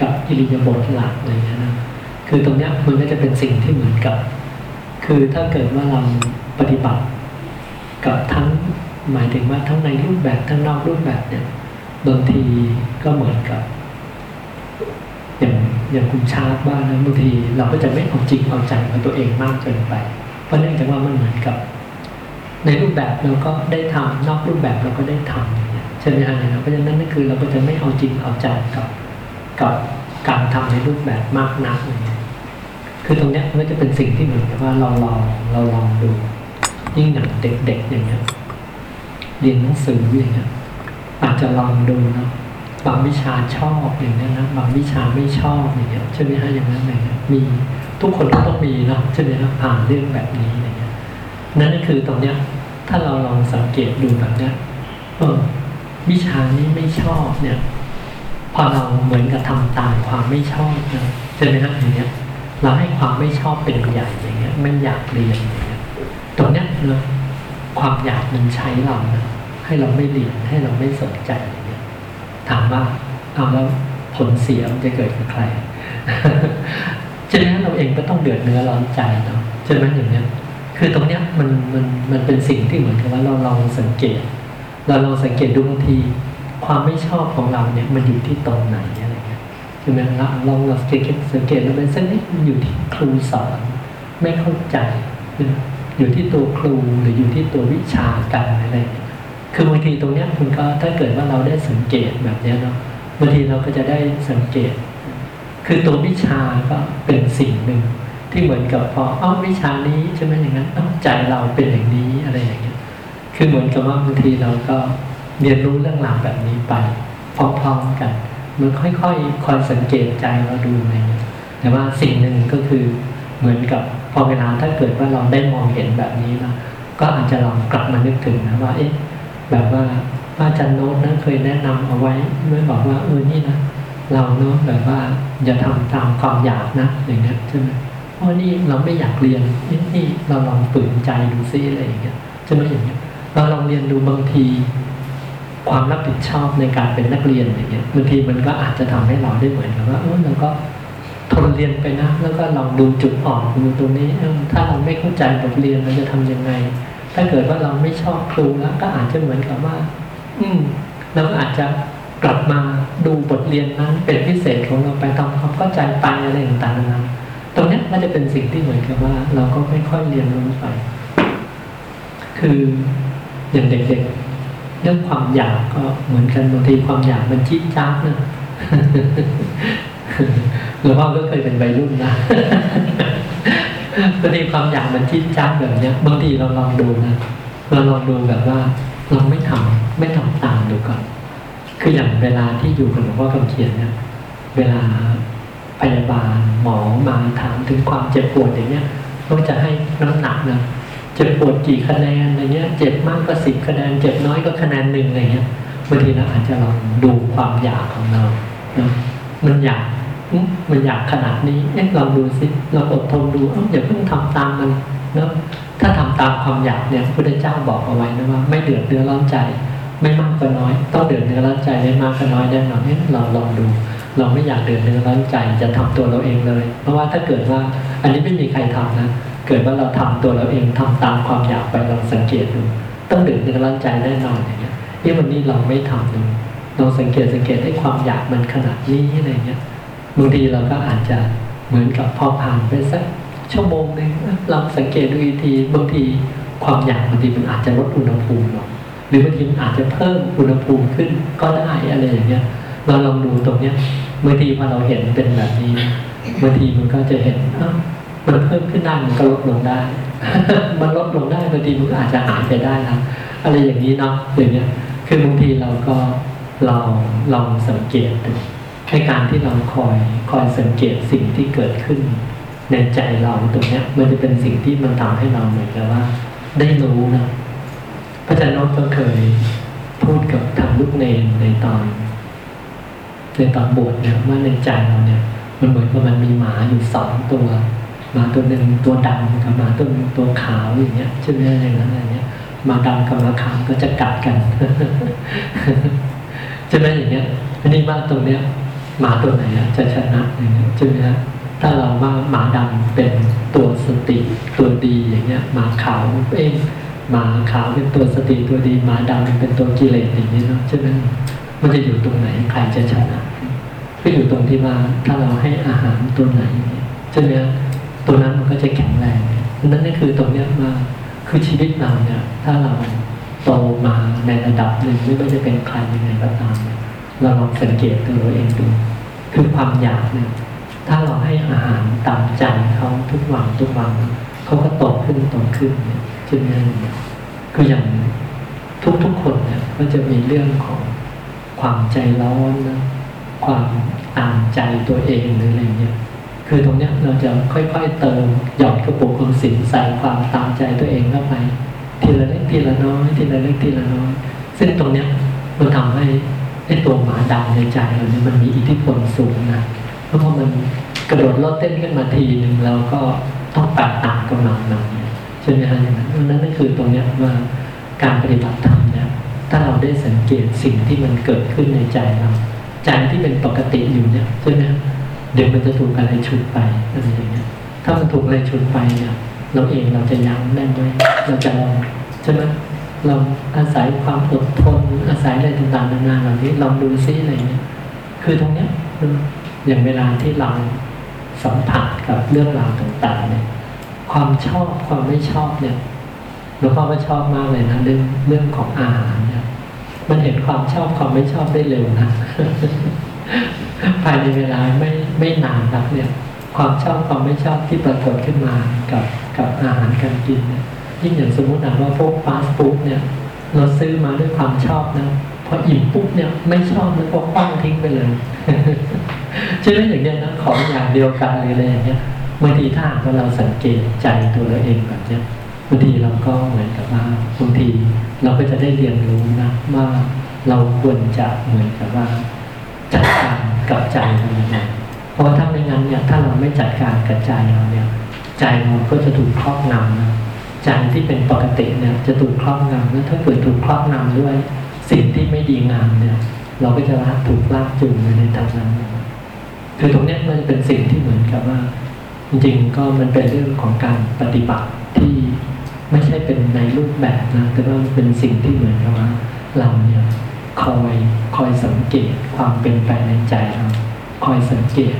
Speaker 6: กับอิริยาบทหลักอะไรเงี้ยนะ คือตรงเนี้ยมันก็จะเป็นสิ่งที่เหมือนกับ คือถ้าเกิดว่าเราปฏิบัติกับทั้ง หมายถึงว่าทั้งในรูปแบบทั้งนอกรูปแบบเนี่ยบางทีก็เหมือนกับ อย่างอย่างคุณชาร์ปว่านะบางทีเราก็จะไม่เอาจริงเอาจังกับตัวเองมากเกินไป เพราะเนื่องจากว่ามันเหมือนกับ ในรูปแบบเราก็ได้ทำนอกรูปแบบเราก็ได้ทำอย่างเงี้ยใช่ไหมฮะเนี่ยเพราะฉะนั้นนั่นคือเราก็จะไม่เอาจริงเอาจังกับกับการทำในรูปแบบมากนักอย่างเงี้ยคือตรงเนี้ยมันก็จะเป็นสิ่งที่เหมือนกับว่าเราลองเราลองดู ยิ่งอย่างเด็กๆอย่างเงี้ย เรียนหนังสืออย่างเงี้ยอาจจะลองดูเนาะบางวิชาชอบอย่างนี้นะบางวิชาไม่ชอบอย่างเงี้ยใช่ไหมฮะอย่างนั้นอย่างเงี้ยมีทุกคนก็ต้องมีเนาะใช่ไหมครับผ่านเรื่องแบบนี้อย่างเงี้ยนั่นก็คือตรงเนี้ย ถ้าเราลองสังเกตดูแบบเนี้ยเออวิชานี้ไม่ชอบเนี่ย พอเราเหมือนกับทำตามความไม่ชอบนะใช่ไหมฮะอย่างเงี้ย เราให้ความไม่ชอบเป็นใหญ่อย่างเงี้ยไม่อยากเรียนอย่างเงี้ยตรงเนี้ยเนาะ ความอยากมันใช้เรานะให้เราไม่เรียนให้เราไม่สนใจอย่างเงี้ยถามว่าเอาแล้วผลเสียมันจะเกิดกับใครฉะนั้นเราเองก็ต้องเดือดเนื้อร้อนใจเนาะใช่ไหมอย่างเนี้ย คือตรงเนี้ยมันมันมันเป็นสิ่งที่เหมือนกับว่าเราลองสังเกต เราลองสังเกตดูบางที ความไม่ชอบของเราเนี่ยมันอยู่ที่ตรงไหนอะไรเงี้ยใช่ไหมเราลองเราสังเกตสังเกตแล้วเป็นเส้นนี้มันอยู่ที่ครูสอน ไม่เข้าใจ อยู่ที่ตัวครูหรืออยู่ที่ตัววิชาการอะไร คือบางทีตรงเนี้ยมันก็ถ้าเกิดว่าเราได้สังเกตแบบเนี้ยเนาะบางทีเราก็จะได้สังเกต คือตัววิชาก็เป็นสิ่งหนึ่งที่เหมือนกับพอเอ้าวิชานี้ใช่ไหมอย่างนั้นเอ้าใจเราเป็นอย่างนี้อะไรอย่างเงี้ย คือเหมือนกับว่าบางทีเราก็เรียนรู้เรื่องราวแบบนี้ไปพร้อมๆกันมันค่อยๆคอยสังเกตใจเราดูอะไรเงี้ยแต่ว่าสิ่งหนึ่งก็คือเหมือนกับ พอเวลาถ้าเกิดว่าเราได้มองเห็นแบบนี้นะก็อาจจะลองกลับมานึกถึงนะว่าเอ๊ะแบบว่าพระอาจารย์โน้ตนะเคยแนะนำเอาไว้เมื่บอกว่าเออนี่นะเราเนาะแบบว่าอย่าทำตามความอยากนะอย่างเงี้ยใช่ไหมเพราะนี่เราไม่อยากเรียนนี่นี่เราลองฝืนใจดูซิอะไรอย่างเงี้ยใช่ไหมอย่างเงี้ยเราลองเรียนดูบางที ความรับผิดชอบในการเป็นนักเรียนอย่างเงี้ยบางทีมันก็อาจจะทำให้เราได้เหมือนกับว่าเออเราก็ ทนเรียนไปนะ แล้วก็ลองดูจุดอ่อนดูตรงนี้ถ้าเราไม่เข้าใจบทเรียนเราจะทำยังไง ถ้าเกิดว่าเราไม่ชอบครูแล้วก็อาจจะเหมือนกับว่า อืมเราก็อาจจะกลับมาดูบทเรียนนั้นเป็นพิเศษของเราไปทำความเข้าใจไปอะไรต่างๆนานตรงนี้ยมันจะเป็นสิ่งที่เหมือนกับว่า เราก็ค่อยๆเรียนรู้ไป คืออย่างเด็กๆ เรื่องความอยากก็เหมือนกันบางทีความอยากมันจี๊ดจ๊าดนะ หลวงพ่อก็เคยเป็นวัยรุ่นนะบางทีความอยากมันจี๊ดจ๊าแบบเนี้ยบางทีเราลองดูนะเราลองดูแบบว่าเราไม่ทำไม่ทำตามดูก่อน คืออย่างเวลาที่อยู่กับหลวงพ่อคำเขียนเนี่ย เวลาพยาบาลหมอมาถามถึงความเจ็บปวดอย่างเงี้ยก็จะให้น้ำหนักนะเจ็บปวดกี่คะแนนอะไรเงี้ย เจ็บมากก็สิบคะแนน เจ็บน้อยก็คะแนนหนึ่งอะไรเงี้ยบางทีเราอาจจะลองดูความอยากของเราเนะมันอยาก มันอยากขนาดนี้เอ๊ะลองดูสิเราอดทนดูอย่าเพิ่งทำตามมันนะถ้าทำตามความอยากเนี่ยพระพุทธเจ้าบอกเอาไว้นะว่า ไม่เดือดเนื้อร้อนใจ ไม่มากก็น้อย ต้องเดือดเนื้อร้อนใจได้มากก็น้อยได้หน่อยเนี่ยเราลองดู เราไม่อยากเดือดเนื้อร้อนใจจะทำตัวเราเองเลย เพราะว่าถ้าเกิดว่าอันนี้ไม่มีใครทำนะเกิดว่าเราทำตัวเราเองทำตามความอยากไปลองสังเกตดู ต้องเดือดเนื้อร้อนใจแน่นอนอย่างเงี้ยนี่วันนี้เราไม่ทำดูเราสังเกตสังเกตให้ความอยากมันขนาดนี้อะไรเงี้ย บางทีเราก็อาจจะเหมือนกับพอผ่านไปสักชั่วโมงหนึงลองสังเกตดูอีกทีบางทีความอยากบางทีมันอาจจะลดอุณหภูมิลงหรือบางทีมันอาจจะเพิ่มอุณหภูมิขึ้นก็ได้อะไรอย่างเงี้ย เราลองดูตรงเนี้ยบางทีพอเราเห็นเป็นแบบนี้บางทีมันก็จะเห็นอ้ามันเพิ่มขึ้นได้มันก็ลดลงได้ มันลดลงได้บางทีมันก็อาจจะหายไปได้นะอะไรอย่างนี้เนาะอย่างเงี้ยคือบางทีเราก็เราลองสังเกตดู ในการที่เราคอยคอยสังเกตสิ่งที่เกิดขึ้น ในใจเราตรงนี้มันจะเป็นสิ่งที่มันทำให้เราเหมือนกับว่า ได้รู้นะพระอาจารย์นตก็เคยพูดกับทางลูกเนนในตอนในตอนบวชเนี่ยว่าในใจเราเนี่ย มันเหมือนกับมันมีหมาอยู่สองตัวหมาตัวหนึ่งตัวดำกับหมาตัวหนึ่งตัวขาวอย่างเงี้ยใช่ไหมอะไรนั้นอะไรเงี้ยหมาดำกับหมาขาวก็จะกัดกันใช่ไหมอย่างเงี้ยอันนี้ว่าตรงเนี้ย หมาตัวไหนจะชนะอย่างเงี้ยใช่ไหมฮะถ้าเราว่าหมาดำเป็นตัวสติตัวดีอย่างเงี้ยหมาขาวเองหมาขาวเป็นตัวสติตัวดีหมาดำเป็นตัวกิเลสอย่างนี้เนาะใช่ไหมมันจะอยู่ตรงไหนใครจะชนะก็อยู่ตรงที่ว่าถ้าเราให้อาหารตัวไหนใช่ไหมตัวนั้นมันก็จะแข็งแรงนั่นนี่คือตรงเนี้ยมาคือชีวิตเราเนี่ยถ้าเราโตมาในระดับหนึ่งไม่ว่าจะเป็นใครยังไงก็ตามเนี่ย เราลองสังเกตตัวเราเองดูคือความอยากเนี่ยถ้าเราให้อาหารตามใจเขาทุกวันทุกวันเขาก็โตขึ้นโตขึ้นเนี่ยใช่ไหมคืออย่างทุกๆคนเนี่ยก็จะมีเรื่องของความใจร้อนนะความตามใจตัวเองหรืออะไรเงี้ยคือตรงเนี้ยเราจะค่อยๆเติมหยอดกระปุกของสินใส่ความตามใจตัวเองเข้าไปทีละเล็กทีละน้อยทีละเล็กทีละน้อย ซึ่งตรงเนี้ยมันทำให้ ไอ้ตัวหมาดำในใจเราเนี่ยมันมีอิทธิพลสูงนะเพราะว่ามันกระโดดโลดเต้นขึ้นมาทีหนึ่งเราก็ต้องปัดตามกำลังมันใช่ไหมฮะอย่างนั้นนั่นก็คือตรงเนี้ยว่าการปฏิบัติธรรมเนี่ยถ้าเราได้สังเกตสิ่งที่มันเกิดขึ้นในใจเราใจที่เป็นปกติอยู่เนี่ยใช่ไหมเดี๋ยวมันจะถูกอะไรฉุดไปอะไรอย่างเงี้ยถ้ามันถูกอะไรฉุดไปเนี่ยเราเองเราจะยั้งได้ไหมเราจะลองใช่ไหม เราอาศัยความอดทน อาศัยอะไรต่างๆนานาเหล่านี้ลองดูซิอะไรเงี้ยคือตรงเนี้ยอย่างเวลาที่เราสัมผัสกับเรื่องราวต่างๆเนี่ยความชอบความไม่ชอบเนี่ยหลวงพ่อก็ชอบมากเลยนะเรื่องเรื่องของอาหารเนี่ยมันเห็นความชอบความไม่ชอบได้เร็วนะภายในเวลาไม่ไม่นานนักเนี่ย ความชอบความไม่ชอบที่ปรากฏขึ้นมากับกับอาหารการกินเนี่ย ยิ่งอย่างสมมติว่าพวกฟาสต์ฟู้ดเนี่ย เราซื้อมาด้วยความชอบนะพออิ่มปุ๊บเนี่ยไม่ชอบแล้วก็คว้างทิ้งไปเลยใช่ไหมอย่างเนี้ยนะของอย่างเดียวกันหรืออะไรอย่างเงี้ยบางทีถ้าหากว่าเราสังเกตใจตัวเราเองแบบเนี้ยบางทีเราก็เหมือนกับว่าบางทีเราก็จะได้เรียนรู้นะว่าเราควรจะเหมือนกับว่า จัดการกับใจเรายังไงเพราะถ้าไม่งั้นเนี่ยถ้าเราไม่จัดการกับใจเราเนี่ย ใจเราก็จะถูกครอบงำนะ ใจที่เป็นปกติเนี่ยจะถูกครอบงำแล้วถ้าเกิดถูกครอบงำด้วย สิ่งที่ไม่ดีงามเนี่ย เราก็จะลากถูกลากจูงไปในทางนั้นคือตรงนี้มันเป็นสิ่งที่เหมือนกับว่า จริงๆก็มันเป็นเรื่องของการปฏิบัติที่ไม่ใช่เป็นในรูปแบบนะ แต่ว่าเป็นสิ่งที่เหมือนกับว่า เราเนี่ยคอยคอยสังเกตความเป็นไปในใจเราคอยสังเกต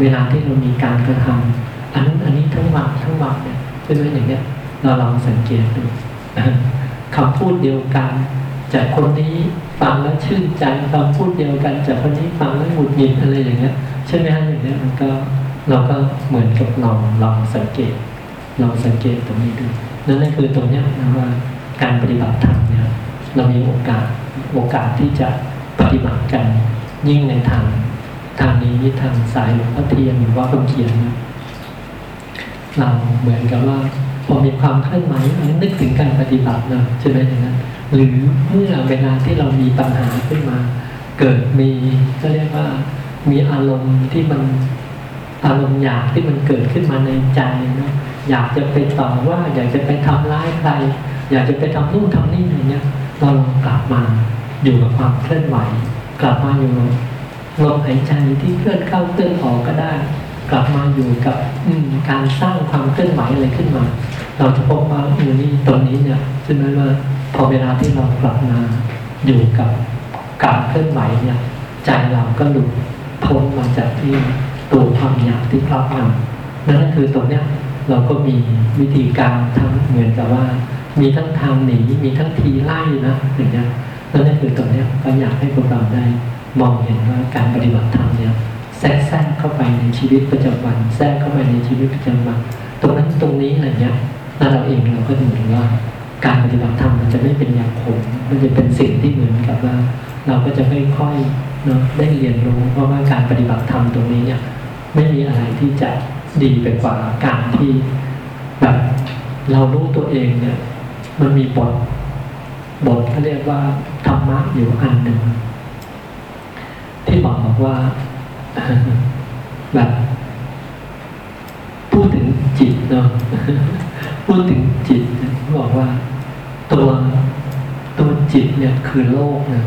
Speaker 6: เวลาที่เรามีการกระทำอันนั้นอันนี้ทั้งวันทั้งวันเนี่ยเป็นอย่างเงี้ย เราลองสังเกตดูคำพูดเดียวกัน จากคนนี้ฟังแล้วชื่นใจคำพูดเดียวกัน จากคนนี้ฟังแล้วหงุดหงิดอะไรอย่างเงี้ยใช่ไหมฮะอย่างเงี้ยมันก็เราก็เหมือนกับลองลองสังเกตลองสังเกตตรงนี้ดูนั่นนั่นคือตรงเนี้ยนะว่าการปฏิบัติธรรมเนี่ยเรามีโอกาสโอกาสที่จะปฏิบัติกันยิ่งในทางทางนี้ทางสายหลวงพ่อเทียนหรือว่าคำเขียนเราเหมือนกับว่า พอมีความเคลื่อนไหวนึกถึงการปฏิบัตินะใช่ไหมอย่างนั้นหรือเมื่อเวลาที่เรามีปัญหาขึ้นมา เกิดมีก็เรียกว่ามีอารมณ์ที่มันอารมณ์อยากที่มันเกิดขึ้นมาในใจนะอยากจะไปต่อว่า อยากจะไปทำร้ายใคร อยากจะไปทำนู่นทำนี่อย่างเงี้ยเราลองกลับมาอยู่กับความเคลื่อนไหว กลับมาอยู่กับลมหายใจที่เคลื่อนเข้าเคลื่อนออกก็ได้ กลับมาอยู่กับการสร้างความเคลื่อนไหวอะไรขึ้นมา เราจะพบว่าอือนี่ตรงนี้เนี่ยใช่ไหมว่าพอเวลาที่เรากลับมาอยู่กับการเคลื่อนไหวเนี่ยใจเราก็หลุดพ้นมาจากที่ตัวความอยากที่ครอบงำนั่นคือตรงเนี้ยเราก็มีวิธีการทั้งเหมือนกับว่า มีทั้งทางหนีมีทั้งทีไล่นะอย่างเงี้ยนั่นคือตรงเนี้ยก็อยากให้พวกเราได้มองเห็นว่าการปฏิบัติธรรมเนี่ย แทรกแทรกเข้าไปในชีวิตประจำวัน แทรกเข้าไปในชีวิตประจำวัน ตรงนั้นตรงนี้อะไรเงี้ยแล้วเราเองเราก็จะเหมือนว่า การปฏิบัติธรรมมันจะไม่เป็นอย่างผมมันจะเป็นสิ่งที่เหมือนกับว่า เราก็จะค่อยๆเนาะได้เรียนรู้ เพราะว่าการปฏิบัติธรรมตรงนี้เนี่ยไม่มีอะไรที่จะดีไปกว่าการที่แบบเรารู้ตัวเองเนี่ย มันมีบทบทเขาเรียกว่าธรรมะอยู่อันหนึ่งที่บอกบอกว่า แบบพูดถึงจิตเนาะพูดถึงจิตบอกว่า ตัวตัวจิตเนี่ยคือโลกนะ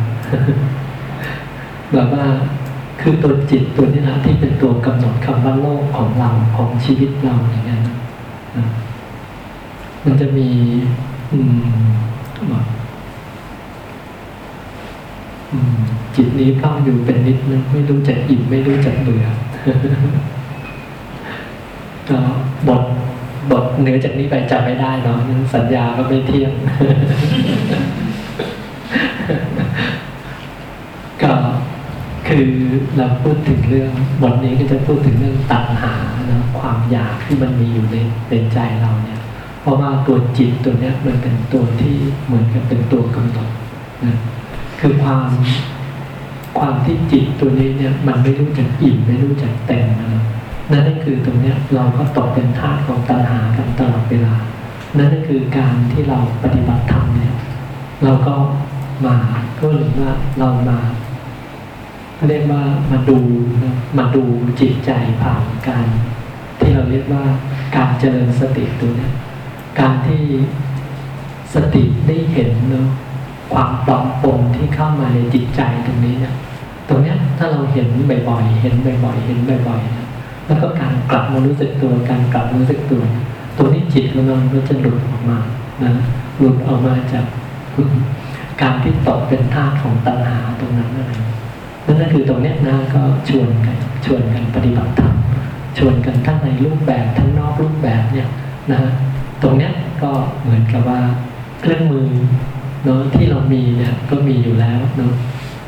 Speaker 6: แบบว่าคือตัวจิตตัวนี้นะที่เป็นตัวกำหนดคำว่าโลกของเราของชีวิตเราอย่างนั้นนะมันจะมีอืมบอกอืม จิตนี้เข้าอยู่เป็นนิดนึงไม่รู้จักอิ่มไม่รู้จักเบื่อก็บทบทเหนือจากนี้ไปจำไม่ได้เนาะงั้นสัญญาก็ไม่เที่ยงก็คือเราพูดถึงเรื่องบทนี้ก็จะพูดถึงเรื่องตัณหานะความอยากที่มันมีอยู่ในในใจเราเนี่ย เพราะว่าตัวจิตตัวเนี้ยมันเป็นตัวที่เหมือนกับเป็นตัวกำหนดนะคือความ ความที่จิตตัวนี้เนี่ยมันไม่รู้จักอิ่มไม่รู้จักเต็มนะนั่นก็คือตรงเนี้ยเราก็ตกเป็นทาสของตัณหากันตลอดเวลา นั่นก็คือการที่เราปฏิบัติธรรมเนี่ยเราก็มาก็หรือว่าเรามาเรียกว่ามาดูมาดูจิตใจผ่านการที่เราเรียกว่าการเจริญสติตัวเนี้ยการที่สติได้เห็นเนาะ ความปลอมปนที่เข้ามาในจิตใจตรงนี้เนี่ยตรงเนี้ยถ้าเราเห็นบ่อยๆ เห็นบ่อยๆ เห็นบ่อยๆนี่ยแล้วก็การกลับมารู้สึกตัว การกลับมารู้สึกตัว ตัวนี้จิตของเราก็จะหลุดออกมานะหลุดออกมาจากการที่ตกเป็นทาสของตัณหาตรงนั้นนั่นเองนั่นก็คือตรงเนี้ยนะก็ชวนกันชวนกันปฏิบัติธรรมชวนกันทั้งในรูปแบบทั้งนอกรูปแบบเนี่ยนะฮะตรงเนี้ยก็เหมือนกับว่าเครื่องมือ เนาะที่เรามีเนี่ยก็มีอยู่แล้วเนาะ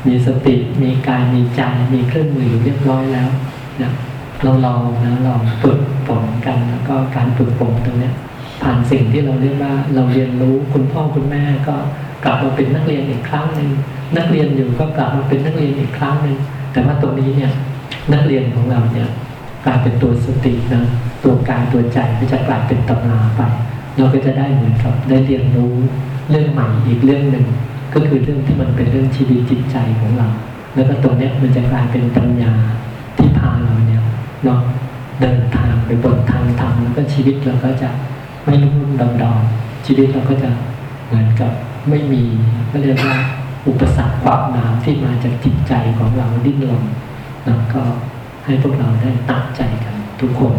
Speaker 6: มีสติมีกายมีใจมีเครื่องมืออยู่เรียบร้อยแล้วนะเราลองนะลองฝึกฝนกันแล้วก็การฝึกฝนตรงเนี้ยผ่านสิ่งที่เราเรียกว่าเราเรียนรู้คุณพ่อคุณแม่ก็กลับมาเป็นนักเรียนอีกครั้งหนึ่งนักเรียนอยู่ก็กลับมาเป็นนักเรียนอีกครั้งหนึ่งแต่ว่าตรงนี้เนี่ยนักเรียนของเราเนี่ยกลายเป็นตัวสตินะตัวกายตัวใจก็จะกลายเป็นตำราไป เราก็จะได้เหมือนกับได้เรียนรู้ เรื่องใหม่อีกเรื่องหนึ่งก็คือเรื่องที่มันเป็นเรื่องชีวิตจิตใจของเรา แล้วก็ตรงนี้มันจะกลายเป็นปัญญาที่พาเราเนี่ยเนาะเดินทางไปบนทางธรรมแล้วก็ชีวิตเราก็จะไม่รุ่มรุ่มดอนดอนชีวิตเราก็จะเหมือนกับไม่มีก็เรียกว่าอุปสรรคความหนาวที่มาจากจิตใจของเราดิ้นรนแล้วก็ให้พวกเราได้ตั้งใจกันทุกคน